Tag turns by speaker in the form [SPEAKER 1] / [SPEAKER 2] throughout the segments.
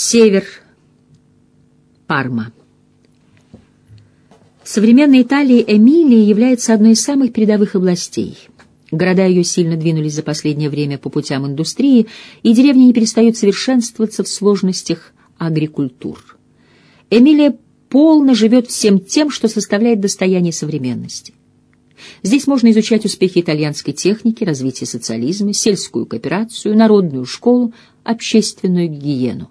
[SPEAKER 1] Север. Парма. В современной Италии Эмилия является одной из самых передовых областей. Города ее сильно двинулись за последнее время по путям индустрии, и деревни не перестают совершенствоваться в сложностях агрикультур. Эмилия полно живет всем тем, что составляет достояние современности. Здесь можно изучать успехи итальянской техники, развитие социализма, сельскую кооперацию, народную школу, общественную гигиену.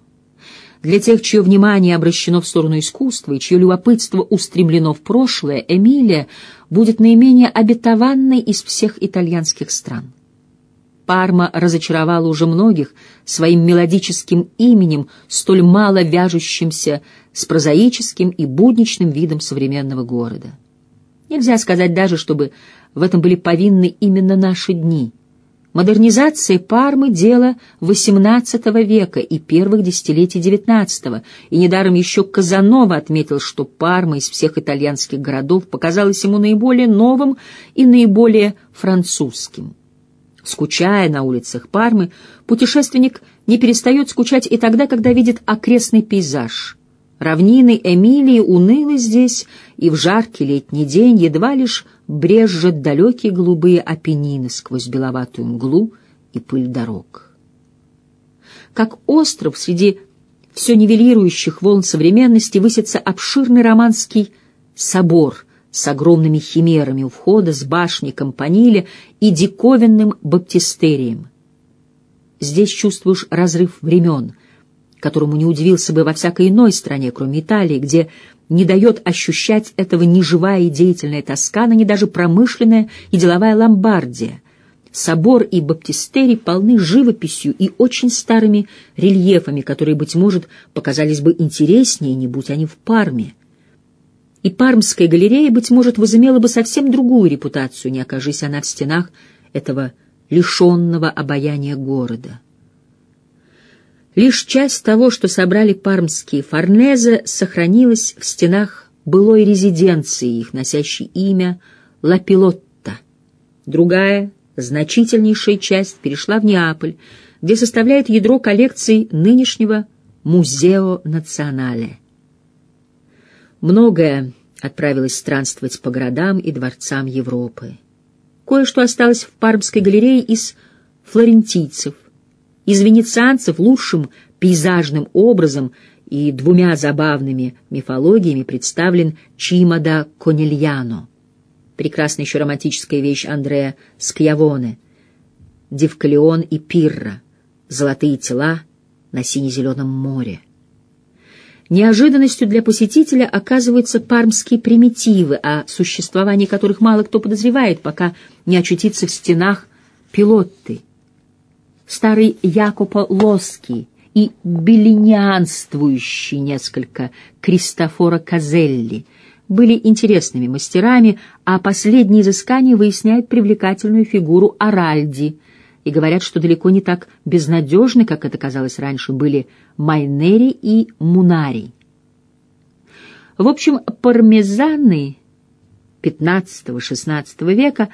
[SPEAKER 1] Для тех, чье внимание обращено в сторону искусства и чье любопытство устремлено в прошлое, Эмилия будет наименее обетованной из всех итальянских стран. Парма разочаровала уже многих своим мелодическим именем, столь мало вяжущимся с прозаическим и будничным видом современного города. Нельзя сказать даже, чтобы в этом были повинны именно наши дни. Модернизация Пармы — дело XVIII века и первых десятилетий XIX, и недаром еще Казанова отметил, что Парма из всех итальянских городов показалась ему наиболее новым и наиболее французским. Скучая на улицах Пармы, путешественник не перестает скучать и тогда, когда видит окрестный пейзаж. Равнины Эмилии унылы здесь, и в жаркий летний день едва лишь брежет далекие голубые опенины сквозь беловатую мглу и пыль дорог. Как остров среди все нивелирующих волн современности высится обширный романский собор — с огромными химерами у входа, с башней Кампаниле и диковинным баптистерием. Здесь чувствуешь разрыв времен, которому не удивился бы во всякой иной стране, кроме Италии, где не дает ощущать этого ни живая и деятельная Тоскана, ни даже промышленная и деловая Ломбардия. Собор и баптистерий полны живописью и очень старыми рельефами, которые, быть может, показались бы интереснее, не будь они в Парме и Пармская галерея, быть может, возымела бы совсем другую репутацию, не окажись она в стенах этого лишенного обаяния города. Лишь часть того, что собрали пармские форнезе, сохранилась в стенах былой резиденции их, носящей имя Ла Пилотта. Другая, значительнейшая часть перешла в Неаполь, где составляет ядро коллекций нынешнего Музео Национале. Многое отправилось странствовать по городам и дворцам Европы. Кое-что осталось в Пармской галерее из флорентийцев, из венецианцев лучшим пейзажным образом и двумя забавными мифологиями представлен Чима да Конильяно. Прекрасная еще романтическая вещь Андреа Скьявоне, Девкалион и Пирра, золотые тела на сине-зеленом море. Неожиданностью для посетителя оказываются пармские примитивы, о существовании которых мало кто подозревает, пока не очутится в стенах пилотты. Старый Якопо Лоский и белинианствующий несколько Кристофора Казелли были интересными мастерами, а последние изыскания выясняют привлекательную фигуру Аральди — и говорят, что далеко не так безнадежны, как это казалось раньше, были Майнери и Мунари. В общем, пармезаны XV-XVI века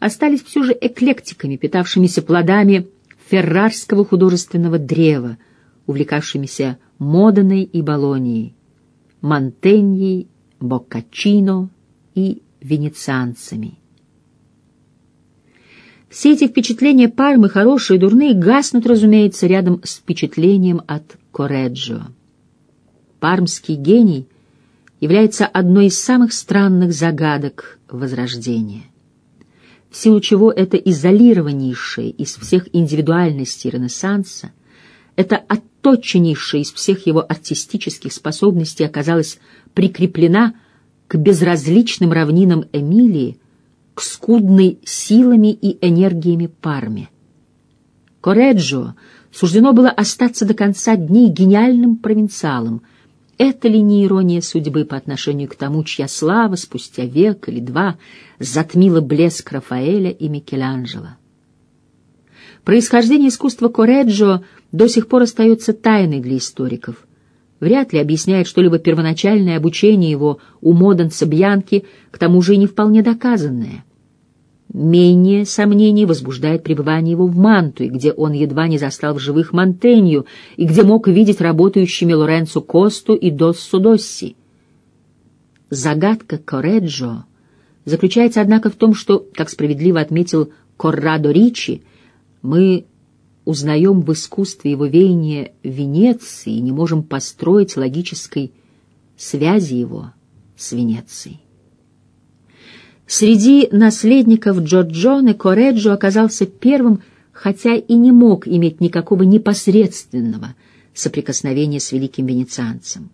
[SPEAKER 1] остались все же эклектиками, питавшимися плодами феррарского художественного древа, увлекавшимися Моданой и Болонией, Монтеньей, Боккачино и венецианцами. Все эти впечатления Пармы, хорошие и дурные, гаснут, разумеется, рядом с впечатлением от Кореджио. Пармский гений является одной из самых странных загадок Возрождения, силу чего это изолированнейшее из всех индивидуальностей Ренессанса, это отточеннейшее из всех его артистических способностей оказалась прикреплена к безразличным равнинам Эмилии, к скудной силами и энергиями Парме. Кореджо суждено было остаться до конца дней гениальным провинциалом. Это ли не ирония судьбы по отношению к тому, чья слава спустя век или два затмила блеск Рафаэля и Микеланджело? Происхождение искусства Кореджо до сих пор остается тайной для историков. Вряд ли объясняет что-либо первоначальное обучение его у Моданца Бьянки, к тому же и не вполне доказанное. Менее сомнений возбуждает пребывание его в Мантуе, где он едва не застал в живых Монтенью и где мог видеть работающими Лоренцо Косту и Доссу Досси. Загадка Кореджо заключается, однако, в том, что, как справедливо отметил Коррадо Ричи, мы узнаем в искусстве его веяния Венеции и не можем построить логической связи его с Венецией. Среди наследников Джорджоне Кореджо оказался первым, хотя и не мог иметь никакого непосредственного соприкосновения с великим венецианцем.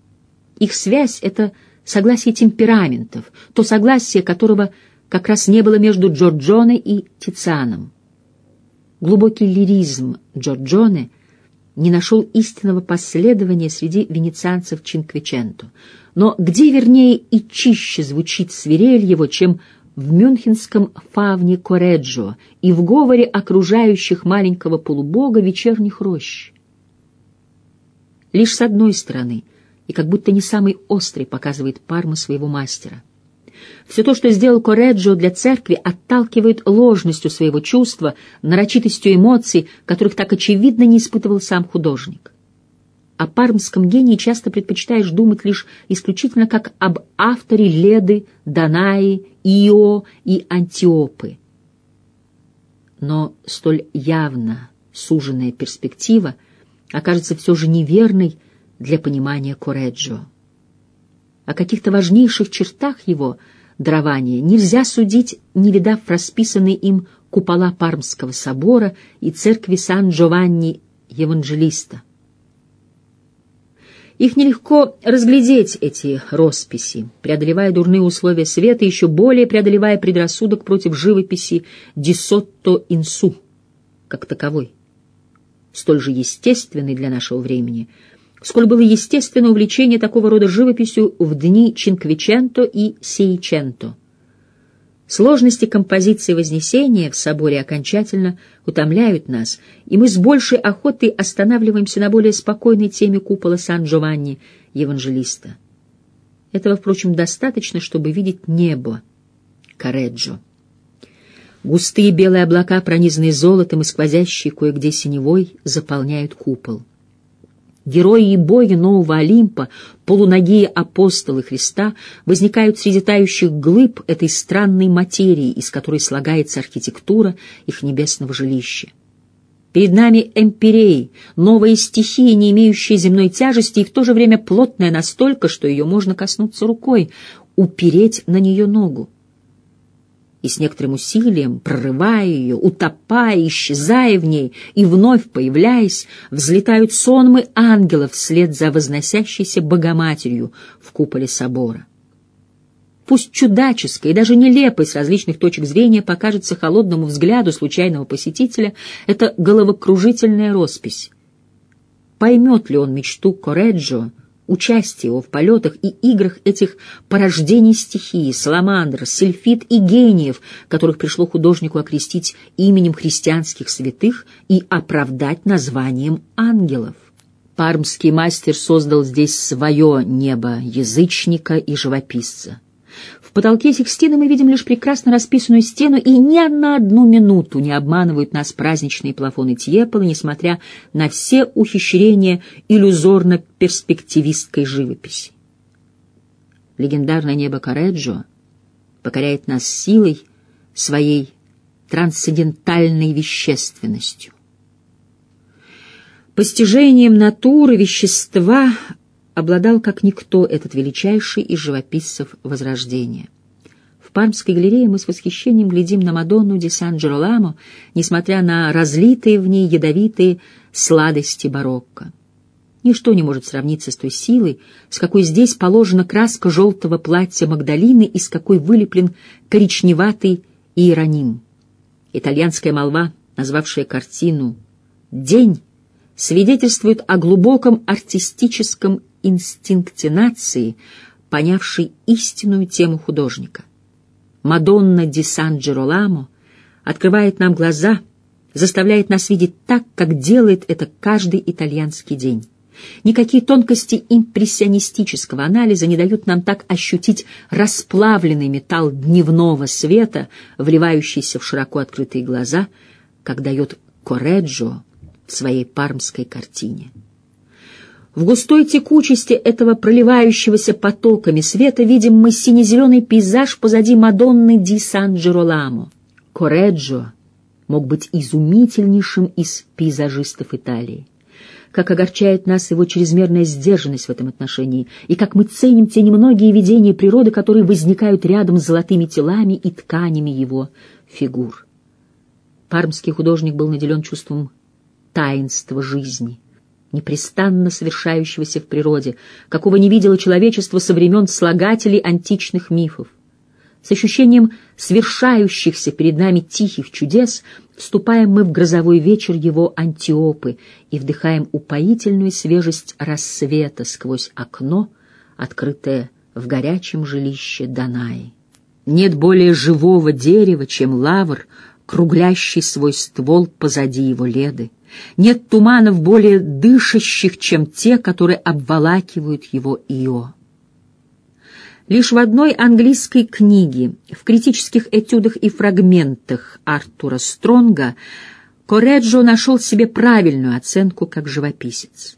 [SPEAKER 1] Их связь — это согласие темпераментов, то согласие, которого как раз не было между Джорджоне и Тицианом. Глубокий лиризм Джорджоне не нашел истинного последования среди венецианцев Чинквиченто, но где вернее и чище звучит свирель его, чем в мюнхенском фавне Кореджо и в говоре окружающих маленького полубога вечерних рощ. Лишь с одной стороны, и как будто не самый острый показывает Парма своего мастера. Все то, что сделал Кореджо для церкви, отталкивает ложностью своего чувства, нарочитостью эмоций, которых так очевидно не испытывал сам художник о пармском гении часто предпочитаешь думать лишь исключительно как об авторе Леды, Данаи, Ио и Антиопы. Но столь явно суженная перспектива окажется все же неверной для понимания Кореджо. О каких-то важнейших чертах его дарования нельзя судить, не видав расписанные им купола Пармского собора и церкви Сан-Джованни Евангелиста. Их нелегко разглядеть, эти росписи, преодолевая дурные условия света, еще более преодолевая предрассудок против живописи Дисотто Инсу, как таковой, столь же естественной для нашего времени, сколь было естественно увлечение такого рода живописью в дни Чинквиченто и Сейченто. Сложности композиции Вознесения в соборе окончательно утомляют нас, и мы с большей охотой останавливаемся на более спокойной теме купола Сан-Джованни Евангелиста. Этого, впрочем, достаточно, чтобы видеть небо Кареджо. Густые белые облака, пронизанные золотом и сквозящие кое-где синевой, заполняют купол. Герои и боги нового Олимпа, полуногие апостолы Христа, возникают среди тающих глыб этой странной материи, из которой слагается архитектура их небесного жилища. Перед нами эмпиреи, новая стихия, не имеющая земной тяжести и в то же время плотная настолько, что ее можно коснуться рукой, упереть на нее ногу и с некоторым усилием, прорывая ее, утопая, исчезая в ней и вновь появляясь, взлетают сонмы ангелов вслед за возносящейся Богоматерью в куполе собора. Пусть чудаческая и даже нелепой с различных точек зрения покажется холодному взгляду случайного посетителя эта головокружительная роспись. Поймет ли он мечту Кореджо, участие его в полетах и играх этих порождений стихии, саламандр, сельфит и гениев, которых пришло художнику окрестить именем христианских святых и оправдать названием ангелов. Пармский мастер создал здесь свое небо язычника и живописца. В потолке Сикстина мы видим лишь прекрасно расписанную стену, и ни на одну минуту не обманывают нас праздничные плафоны Тьепола, несмотря на все ухищрения иллюзорно-перспективистской живописи. Легендарное небо Кареджо покоряет нас силой своей трансцендентальной вещественностью. Постижением натуры вещества обладал как никто этот величайший из живописцев Возрождения. В Пармской галерее мы с восхищением глядим на Мадонну ди Сан-Джероламо, несмотря на разлитые в ней ядовитые сладости барокко. Ничто не может сравниться с той силой, с какой здесь положена краска желтого платья Магдалины и с какой вылеплен коричневатый иероним. Итальянская молва, назвавшая картину «День», свидетельствует о глубоком артистическом инстинкте нации, понявшей истинную тему художника. Мадонна ди Сан-Джероламо открывает нам глаза, заставляет нас видеть так, как делает это каждый итальянский день. Никакие тонкости импрессионистического анализа не дают нам так ощутить расплавленный металл дневного света, вливающийся в широко открытые глаза, как дает Кореджо в своей пармской картине. В густой текучести этого проливающегося потоками света видим мы сине-зеленый пейзаж позади Мадонны ди Сан-Джероламо. Кореджо мог быть изумительнейшим из пейзажистов Италии. Как огорчает нас его чрезмерная сдержанность в этом отношении, и как мы ценим те немногие видения природы, которые возникают рядом с золотыми телами и тканями его фигур. Пармский художник был наделен чувством таинства жизни, непрестанно совершающегося в природе, какого не видело человечество со времен слагателей античных мифов. С ощущением свершающихся перед нами тихих чудес вступаем мы в грозовой вечер его антиопы и вдыхаем упоительную свежесть рассвета сквозь окно, открытое в горячем жилище Данаи. Нет более живого дерева, чем лавр, круглящий свой ствол позади его леды. Нет туманов более дышащих, чем те, которые обволакивают его Ио. Лишь в одной английской книге, в критических этюдах и фрагментах Артура Стронга, Кореджо нашел себе правильную оценку как живописец.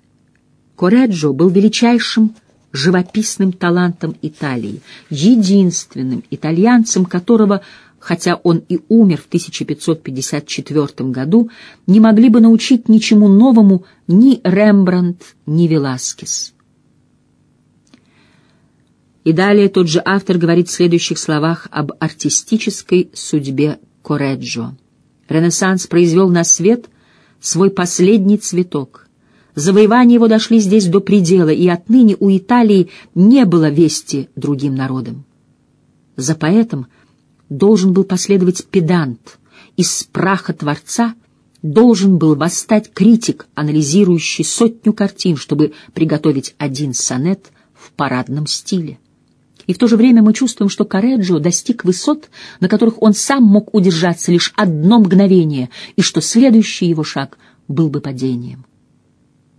[SPEAKER 1] Кореджо был величайшим живописным талантом Италии, единственным итальянцем, которого хотя он и умер в 1554 году, не могли бы научить ничему новому ни Рембрандт, ни Веласкес. И далее тот же автор говорит в следующих словах об артистической судьбе Кореджо. Ренессанс произвел на свет свой последний цветок. Завоевания его дошли здесь до предела, и отныне у Италии не было вести другим народам. За поэтом — должен был последовать педант. Из праха Творца должен был восстать критик, анализирующий сотню картин, чтобы приготовить один сонет в парадном стиле. И в то же время мы чувствуем, что Кареджо достиг высот, на которых он сам мог удержаться лишь одно мгновение, и что следующий его шаг был бы падением.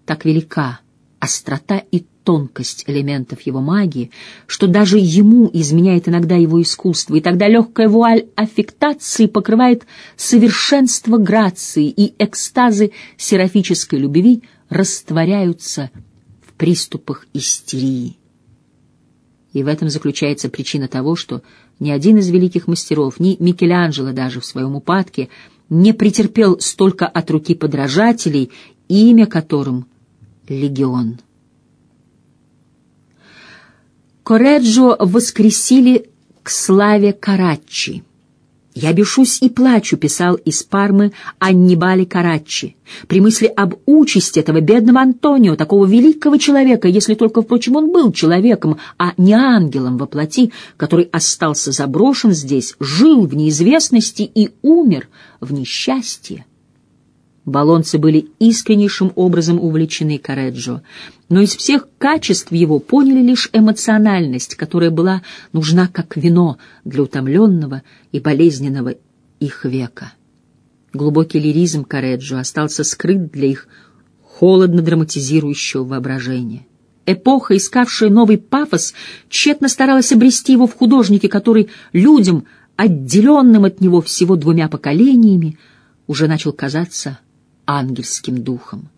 [SPEAKER 1] Так велика острота и тонкость элементов его магии, что даже ему изменяет иногда его искусство, и тогда легкая вуаль аффектации покрывает совершенство грации, и экстазы серафической любви растворяются в приступах истерии. И в этом заключается причина того, что ни один из великих мастеров, ни Микеланджело даже в своем упадке, не претерпел столько от руки подражателей, имя которым — Легион. Кореджо воскресили к славе Караччи. «Я бешусь и плачу», — писал из Пармы Аннибали Караччи, при мысли об участи этого бедного Антонио, такого великого человека, если только, впрочем, он был человеком, а не ангелом во плоти, который остался заброшен здесь, жил в неизвестности и умер в несчастье. Болонцы были искреннейшим образом увлечены Кареджо, но из всех качеств его поняли лишь эмоциональность, которая была нужна как вино для утомленного и болезненного их века. Глубокий лиризм Кареджо остался скрыт для их холодно драматизирующего воображения. Эпоха, искавшая новый пафос, тщетно старалась обрести его в художнике, который людям, отделенным от него всего двумя поколениями, уже начал казаться ангельским духом.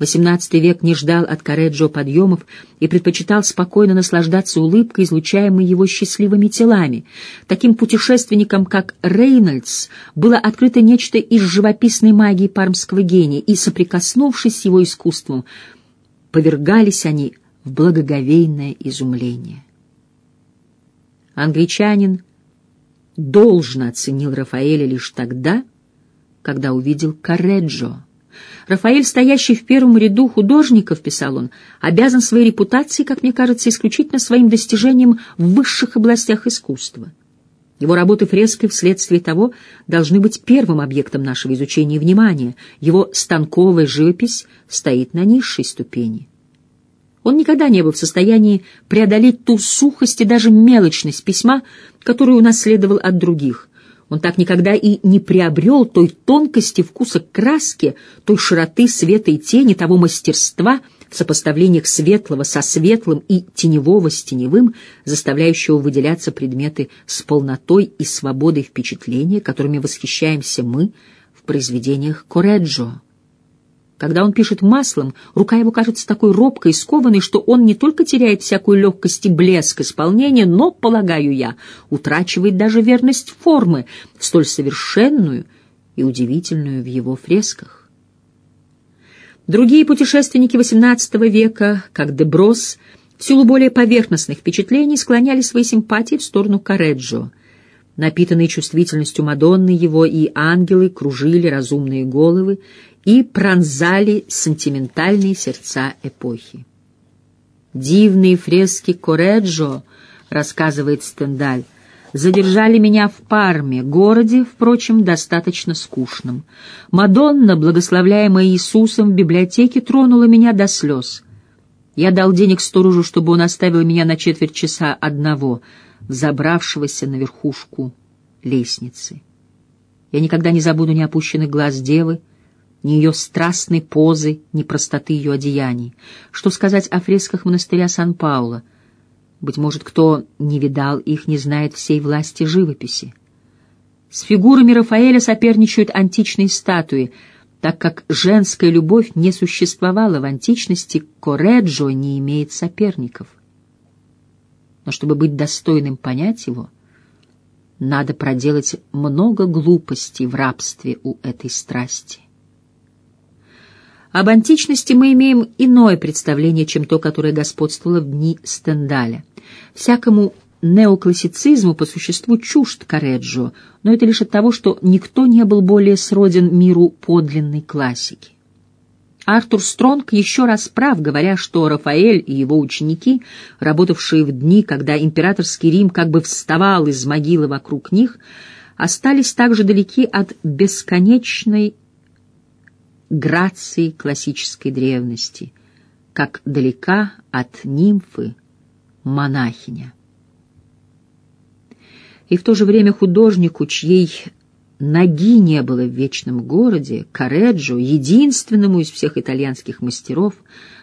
[SPEAKER 1] XVIII век не ждал от Кареджо подъемов и предпочитал спокойно наслаждаться улыбкой, излучаемой его счастливыми телами. Таким путешественникам, как Рейнольдс, было открыто нечто из живописной магии пармского гения, и, соприкоснувшись с его искусством, повергались они в благоговейное изумление. Англичанин должно оценил Рафаэля лишь тогда, когда увидел Кареджо. Рафаэль, стоящий в первом ряду художников, писал он, обязан своей репутацией, как мне кажется, исключительно своим достижением в высших областях искусства. Его работы фреской вследствие того должны быть первым объектом нашего изучения и внимания. Его станковая живопись стоит на низшей ступени. Он никогда не был в состоянии преодолеть ту сухость и даже мелочность письма, которую унаследовал от других. Он так никогда и не приобрел той тонкости вкуса краски, той широты света и тени, того мастерства в сопоставлениях светлого со светлым и теневого с теневым, заставляющего выделяться предметы с полнотой и свободой впечатления, которыми восхищаемся мы в произведениях Кореджо. Когда он пишет маслом, рука его кажется такой робкой и скованной, что он не только теряет всякую легкость и блеск исполнения, но, полагаю я, утрачивает даже верность формы, столь совершенную и удивительную в его фресках. Другие путешественники XVIII века, как Деброс, в силу более поверхностных впечатлений склоняли свои симпатии в сторону Кареджо. Напитанные чувствительностью Мадонны его и ангелы кружили разумные головы, и пронзали сентиментальные сердца эпохи. «Дивные фрески Кореджо», — рассказывает Стендаль, задержали меня в Парме, городе, впрочем, достаточно скучном. Мадонна, благословляемая Иисусом в библиотеке, тронула меня до слез. Я дал денег сторожу, чтобы он оставил меня на четверть часа одного, взобравшегося на верхушку лестницы. Я никогда не забуду ни опущенных глаз девы, ни ее страстной позы, ни простоты ее одеяний. Что сказать о фресках монастыря Сан-Пауло? Быть может, кто не видал их, не знает всей власти живописи. С фигурами Рафаэля соперничают античные статуи, так как женская любовь не существовала в античности, Кореджо не имеет соперников. Но чтобы быть достойным понять его, надо проделать много глупостей в рабстве у этой страсти. Об античности мы имеем иное представление, чем то, которое господствовало в дни Стендаля. Всякому неоклассицизму по существу чужд Кареджо, но это лишь от того, что никто не был более сроден миру подлинной классики. Артур Стронг еще раз прав, говоря, что Рафаэль и его ученики, работавшие в дни, когда императорский Рим как бы вставал из могилы вокруг них, остались также далеки от бесконечной грации классической древности, как далека от нимфы монахиня. И в то же время художнику, чьей ноги не было в вечном городе, Кареджо, единственному из всех итальянских мастеров,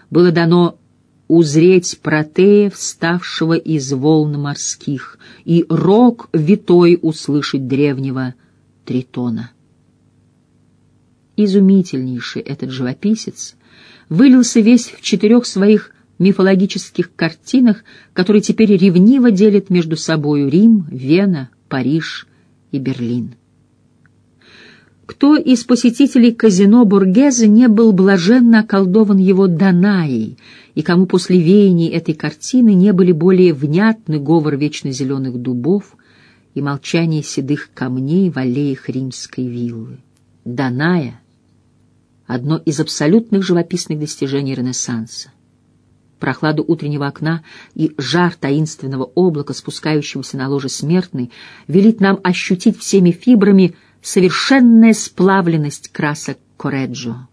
[SPEAKER 1] было дано узреть протея, вставшего из волн морских, и рок витой услышать древнего Тритона изумительнейший этот живописец, вылился весь в четырех своих мифологических картинах, которые теперь ревниво делят между собою Рим, Вена, Париж и Берлин. Кто из посетителей казино Бургеза не был блаженно околдован его Данаей, и кому после веяний этой картины не были более внятны говор вечно зеленых дубов и молчание седых камней в аллеях римской виллы? Даная — одно из абсолютных живописных достижений Ренессанса. Прохладу утреннего окна и жар таинственного облака, спускающегося на ложе смертной, велит нам ощутить всеми фибрами совершенная сплавленность красок Кореджо.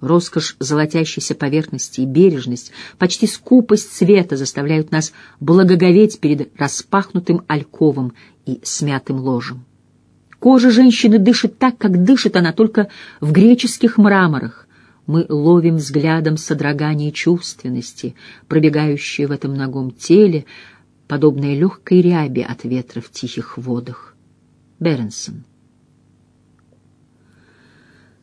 [SPEAKER 1] Роскошь золотящейся поверхности и бережность, почти скупость цвета заставляют нас благоговеть перед распахнутым альковом и смятым ложем. Кожа женщины дышит так, как дышит она только в греческих мраморах. Мы ловим взглядом содрогание чувственности, пробегающее в этом ногом теле, подобное легкой ряби от ветра в тихих водах. Беренсон.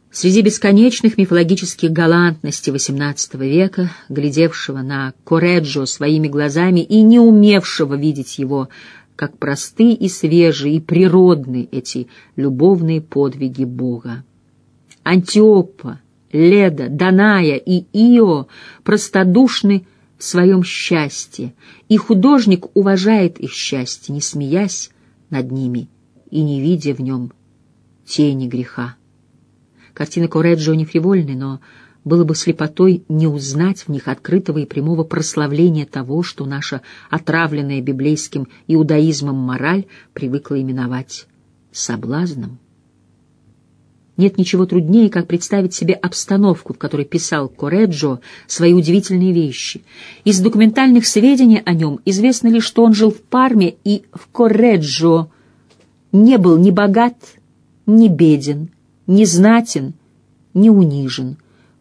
[SPEAKER 1] Среди бесконечных мифологических галантностей XVIII века, глядевшего на Кореджо своими глазами и не умевшего видеть его как просты и свежие и природны эти любовные подвиги Бога. Антиопа, Леда, Даная и Ио простодушны в своем счастье, и художник уважает их счастье, не смеясь над ними и не видя в нем тени греха. Картины Кореджо не фривольны, но было бы слепотой не узнать в них открытого и прямого прославления того, что наша отравленная библейским иудаизмом мораль привыкла именовать соблазном. Нет ничего труднее, как представить себе обстановку, в которой писал Кореджо свои удивительные вещи. Из документальных сведений о нем известно лишь, что он жил в Парме и в Кореджо, не был ни богат, ни беден, ни знатен, ни унижен,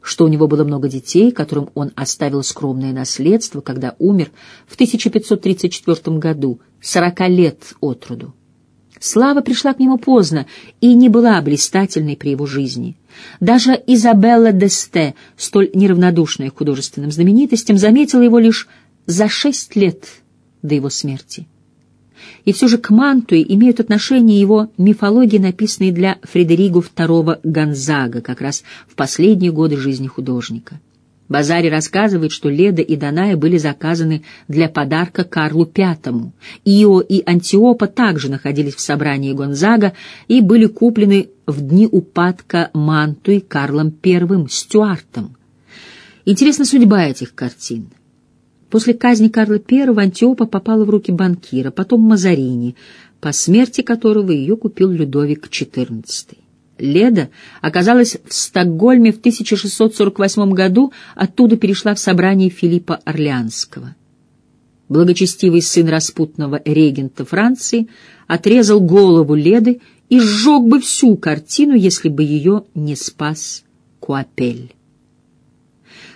[SPEAKER 1] что у него было много детей, которым он оставил скромное наследство, когда умер в 1534 году, 40 лет от роду. Слава пришла к нему поздно и не была блистательной при его жизни. Даже Изабелла Десте, столь неравнодушная к художественным знаменитостям, заметила его лишь за шесть лет до его смерти. И все же к Мантуе имеют отношение его мифологии, написанные для Фредериго II Гонзага, как раз в последние годы жизни художника. Базари рассказывает, что Леда и Даная были заказаны для подарка Карлу V. Ио и Антиопа также находились в собрании Гонзага и были куплены в дни упадка Мантуи Карлом I Стюартом. Интересна судьба этих картин. После казни Карла I Антиопа попала в руки банкира, потом Мазарини, по смерти которого ее купил Людовик XIV. Леда оказалась в Стокгольме в 1648 году, оттуда перешла в собрание Филиппа Орлеанского. Благочестивый сын распутного регента Франции отрезал голову Леды и сжег бы всю картину, если бы ее не спас Куапель.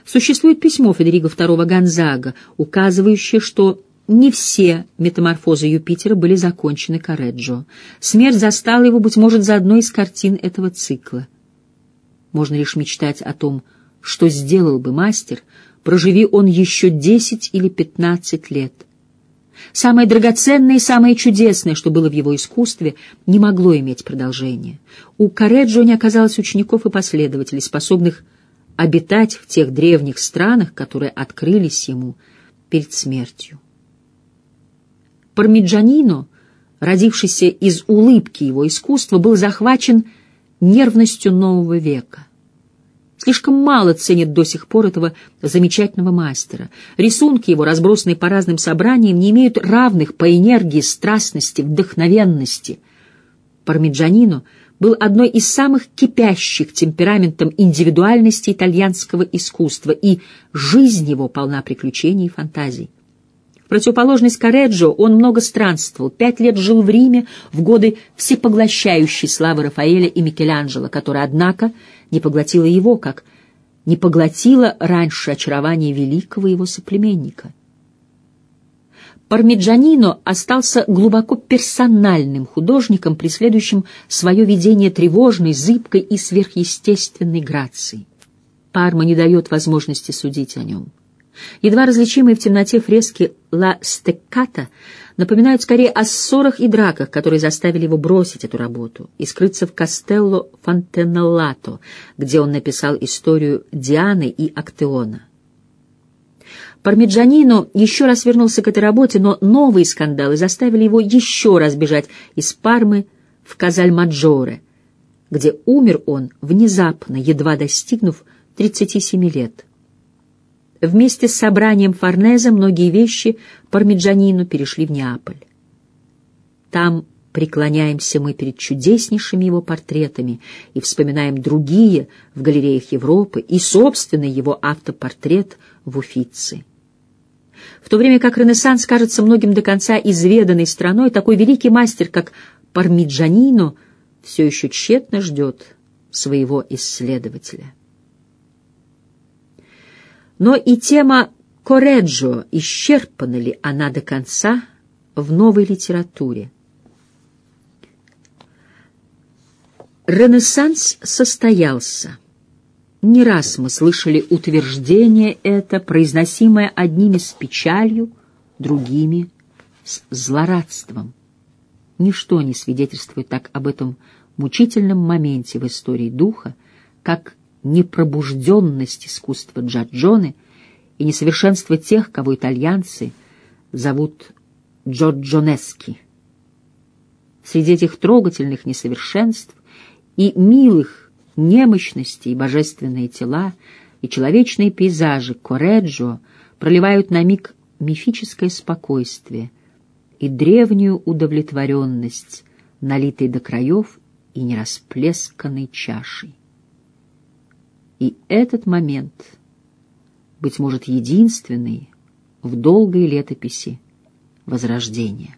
[SPEAKER 1] Существует письмо Федериго II Гонзага, указывающее, что не все метаморфозы Юпитера были закончены Кареджо. Смерть застала его, быть может, за одной из картин этого цикла. Можно лишь мечтать о том, что сделал бы мастер, проживи он еще десять или пятнадцать лет. Самое драгоценное и самое чудесное, что было в его искусстве, не могло иметь продолжения. У Кареджо не оказалось учеников и последователей, способных обитать в тех древних странах, которые открылись ему перед смертью. Пармиджанино, родившийся из улыбки его искусства, был захвачен нервностью нового века. Слишком мало ценят до сих пор этого замечательного мастера. Рисунки его, разбросанные по разным собраниям, не имеют равных по энергии, страстности, вдохновенности. Пармиджанино был одной из самых кипящих темпераментом индивидуальности итальянского искусства, и жизнь его полна приключений и фантазий противоположность Кареджо, он много странствовал, пять лет жил в Риме в годы всепоглощающей славы Рафаэля и Микеланджело, которая, однако, не поглотила его, как не поглотила раньше очарование великого его соплеменника. Пармиджанино остался глубоко персональным художником, преследующим свое видение тревожной, зыбкой и сверхъестественной грацией. Парма не дает возможности судить о нем. Едва различимые в темноте фрески «Ла Стекката» напоминают скорее о ссорах и драках, которые заставили его бросить эту работу и скрыться в Кастелло Фонтенеллато, где он написал историю Дианы и Актеона. Пармиджанино еще раз вернулся к этой работе, но новые скандалы заставили его еще раз бежать из Пармы в Казальмаджоре, где умер он внезапно, едва достигнув 37 лет. Вместе с собранием Форнезе многие вещи Пармиджанину перешли в Неаполь. Там преклоняемся мы перед чудеснейшими его портретами и вспоминаем другие в галереях Европы и собственный его автопортрет в Уфице. В то время как Ренессанс кажется многим до конца изведанной страной, такой великий мастер, как Пармиджанино, все еще тщетно ждет своего исследователя. Но и тема Кореджо, исчерпана ли она до конца в новой литературе? Ренессанс состоялся. Не раз мы слышали утверждение это, произносимое одними с печалью, другими с злорадством. Ничто не свидетельствует так об этом мучительном моменте в истории духа, как непробужденность искусства Джаджоны и несовершенство тех, кого итальянцы зовут Джорджонески. Среди этих трогательных несовершенств и милых немощностей божественные тела и человечные пейзажи Кореджо проливают на миг мифическое спокойствие и древнюю удовлетворенность, налитой до краев и нерасплесканной чашей. И этот момент, быть может, единственный в долгой летописи Возрождения.